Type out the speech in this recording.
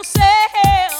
yourself.